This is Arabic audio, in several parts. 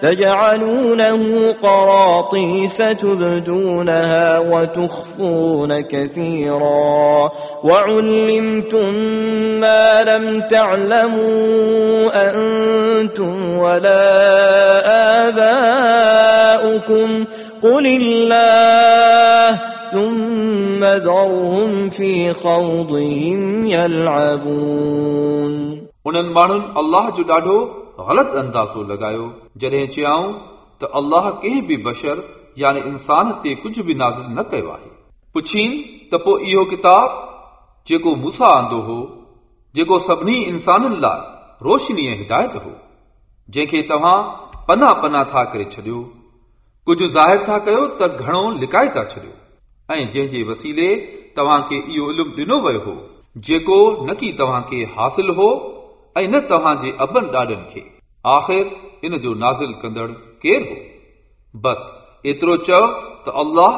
تجعلونه قراطيس تبدونها وتخفون كثيرا وعلمتم ما لم تعلموا أنتم ولا آباؤكم قل الله ثم ذرهم في خوضهم يلعبون उन्हनि माण्हुनि अलाह जो ॾाढो ग़लति अंदाज़ो लॻायो जॾहिं चयाऊं त अलाह कंहिं बि बशर यानी इंसान ते कुझु बि नाज़िल न कयो आहे पुछीन त पोइ इहो किताब जेको मूसा आंदो हो जेको सभिनी इंसाननि लाइ रोशनी ऐं हिदायत हो जंहिंखे तव्हां पना पना था करे छॾियो कुझु ज़ाहिर था कयो त घणो लिकाए था छॾियो ऐं जंहिंजे वसीले तव्हांखे इहो इल्मु ॾिनो वियो हो जेको न की तव्हांखे हासिल हो ۽ نه توهان جي ابن ڏاڏن کي. آخر ان جو نازل ڪندڙ ڪير هو؟ بس ايترو چئو ته الله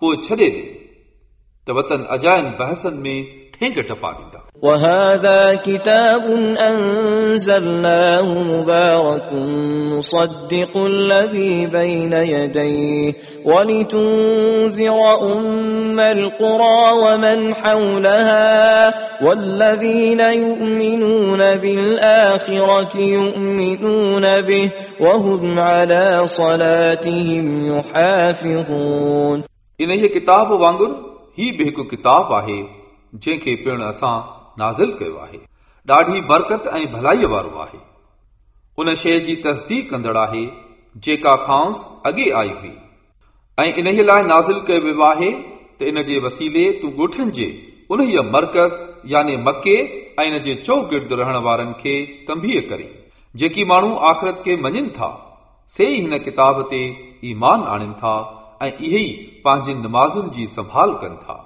پوءِ ڇڏي ڏي. ته وطن اجاين بهسن ۾ وهذا كتاب أنزلناه مبارك مصدق الذي بين يديه ولتنذر أم القرى ومن حولها والذين يؤمنون بالآخرة يؤمنون به وهم على صلاتهم يحافظون. إن هي كتاب وانگر هي بهڪو كتاب آهي. جنهن کي پڻ اسان نازل ڪيو آهي. ڏاڍي برڪت ۽ ڀلائيءَ وارو آهي. ان شيءِ جي تصديق ڪندڙ آهي جيڪا کانس اڳي آئي هئي. ۽ ان لاءِ نازل ڪيو ويو آهي ته ان جي وسيلي تون ڳوٺن جي ان مرڪز يعني مڪي ۽ ان جي چوگرد رهڻ وارن کي تنبيهه ڪري. جيڪي ماڻهو آخرت کي مڃن ٿا سي ئي هن ڪتاب تي ايمان آڻن ٿا ۽ اهي ئي پنهنجي نمازن جي سنڀال ڪن ٿا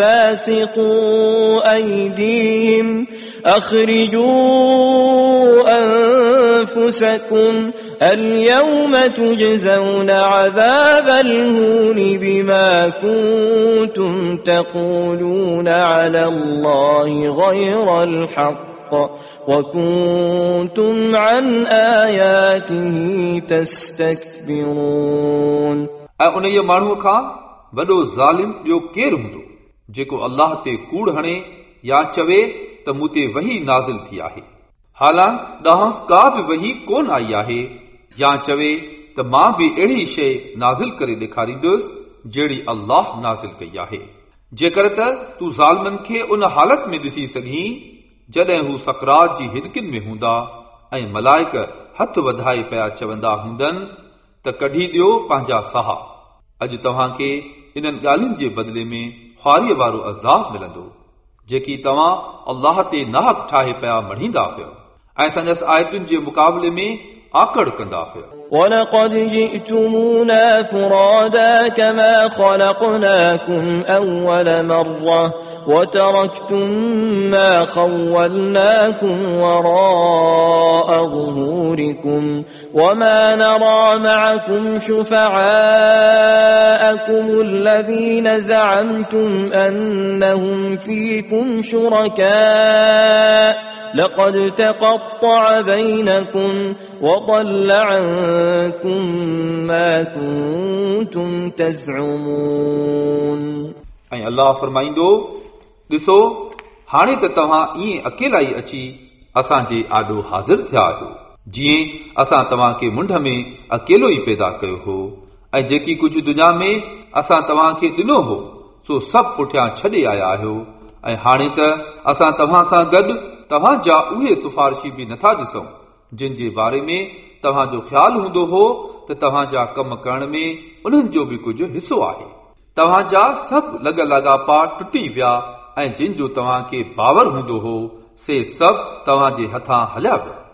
باسطوا أيديهم أخرجوا أنفسكم اليوم تجزون عذاب الهون بما كنتم تقولون على الله غير الحق وكنتم عن آياته تستكبرون ऐं उन माण्हूअ खां वॾो ज़ालिम ॿियो केरु हूंदो जेको अल्लाह ते कूड़ हणे या चवे त मूं ते वही नाज़िल थी आहे हालां ॾांहुं का बि वही कोन आई आहे या चवे त मां बि अहिड़ी शइ नाज़िल करे ॾेखारींदुसि जहिड़ी अल्लाह नाज़िल कई आहे जेकर त तूं ज़ालमनि खे उन हालत में ॾिसी सघीं जॾहिं हू सकरात जी हिदकिन में हूंदा ऐं मलाइक हथ वधाए पिया चवंदा हूंदनि त कढी ॾियो पंहिंजा साह अॼु तव्हांखे इन्हनि ॻाल्हियुनि जे बदिले में ख़्वारीअ वारो अज़ाब मिलंदो जेकी तव्हां अल्लाह ते नाहक ठाहे पिया मढ़ींदा पियो ऐं संदसि आयतुनि जे मुक़ाबले में आकड़ कंदा पियो ولقد جئتمونا فرادا كما خلقناكم أول مرة وتركتم ما خولناكم وراء ظهوركم وما نرى معكم شفعاءكم الذين زعمتم أنهم فيكم شركاء لقد تقطع بينكم وضل عنكم ما كنتم تزعمون ऐं अलाह फरमाईंदो ॾिसो हाणे त तव्हां ईअं अकेला ई अची असांजे आॾो हाज़िर थिया आहियो جيئن اسان توهان کي منڍ ۾ اڪيلو ئي پيدا ڪيو هو ۽ جيڪي ڪجهه دنيا ۾ اسان توهان کي ڏنو هو سو سڀ پٺيان ڇڏي آيا آهيو. ۽ هاڻي ته اسان توهان سان گڏ توهان جا اهي سفارشي به نٿا ڏسون جن جي باري ۾ توهان جو خيال هوندو هو ته توهان جا ڪم ڪرڻ ۾ انهن جو به ڪجهه حصو آهي. توهان جا سڀ لڳ لاڳاپا ٽٽي ويا ۽ جن جو توهان کي باور هوندو هو سي سڀ توهان جي هٿان هليا ويا